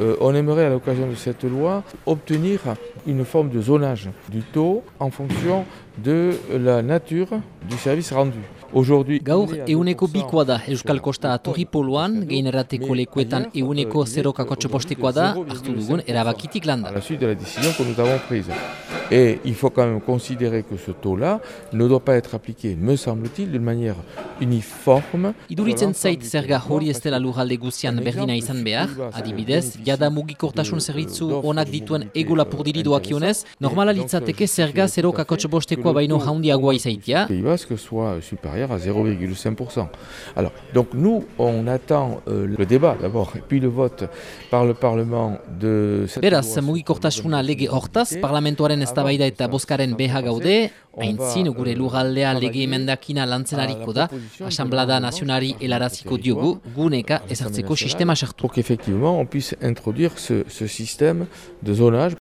euh, on aimerait à l'occasion de cette loi obtenir une forme de zonage du taux en fonction de la nature du service rendu. Aujourd'hui, Gaur, euneko bikoa da Euskal Kosta atorri poloan, geinerateko lekuetan euneko zerokakotxo postikoa da, hartu dugun erabakitik landa. Et il faut quand même considérer que ce taux-là ne doit pas être appliqué, me semble-t-il, d'une manière uniforme. Iduritzen zait zerga hori ez dela lujalde guzian berdina izan behar, adibidez, jada mugikortasun zerbitzu onak dituen ego lapurdiri doakionez, normala litzateke zerga zerokakotxo postekoa baino jaundiagoa izaitia. Pays Basque soit supérieur à 0,5%. Alors, donc nous, on attend euh, le débat d'abord, et puis le vote par le Parlement de cette Beraz, mugikortasuna lege hortaz, parlamentoaren eztabaida eta bozkaren beha gaude, haintzin gure lugaldea lege emendakina lantzen hariko da, Asamblada Nazionari helaraziko diogu, guneka ezartzeko sistema sartu. Pour qu'effectivement on puisse introduire ce, ce système de zonage.